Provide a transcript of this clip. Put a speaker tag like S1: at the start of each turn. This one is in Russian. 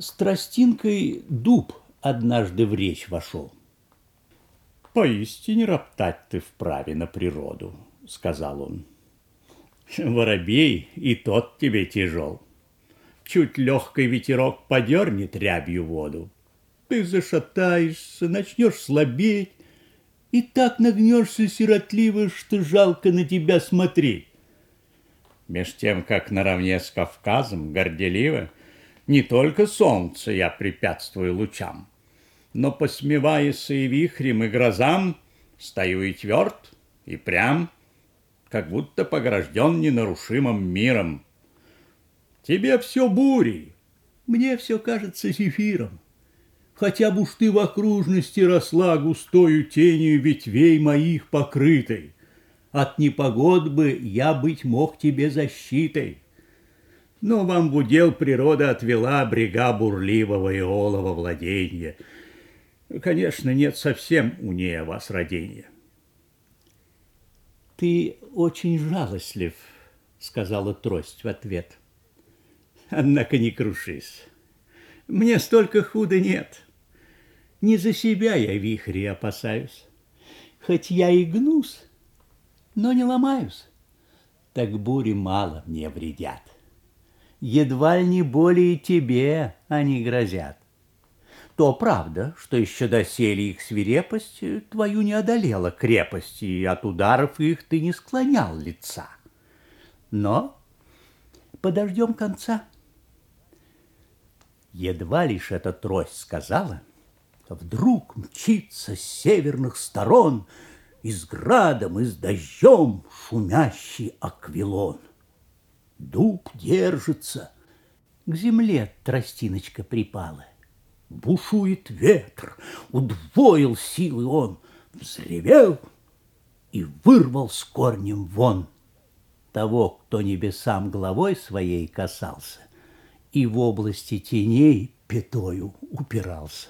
S1: С тростинкой дуб однажды в речь вошел. «Поистине роптать ты вправе на природу», — сказал он. «Воробей и тот тебе тяжел. Чуть легкий ветерок подернет рябью воду. Ты зашатаешься, начнешь слабеть, и так нагнешься сиротливо, что жалко на тебя смотреть. Меж тем, как наравне с Кавказом горделиво не только солнце я препятствую лучам, но, посмеваясь и вихрем, и грозам, стою и тверд, и прям, как будто погражден ненарушимым миром. Тебе все бури, мне все кажется зефиром. Хотя бы уж ты в окружности росла густою тенью ветвей моих покрытой. От непогод бы я быть мог тебе защитой. Но вам в удел природа отвела брега бурливого и олова владения. Конечно, нет совсем у ней о вас родения. Ты очень жалостлив, сказала трость в ответ. Однако не крушись. Мне столько худа нет. Не за себя я вихри опасаюсь. Хоть я и гнус, но не ломаюсь. Так бури мало мне вредят едва ли не более тебе они грозят. То правда, что еще доселе их свирепость твою не одолела крепость, и от ударов их ты не склонял лица. Но подождем конца. Едва лишь эта трость сказала, вдруг мчится с северных сторон и с градом, и с дождем шумящий аквилон. Дуб держится. К земле тростиночка припала. Бушует ветер, удвоил силы он, взревел и вырвал с корнем вон того, кто небесам головой своей касался и в области теней пятою упирался.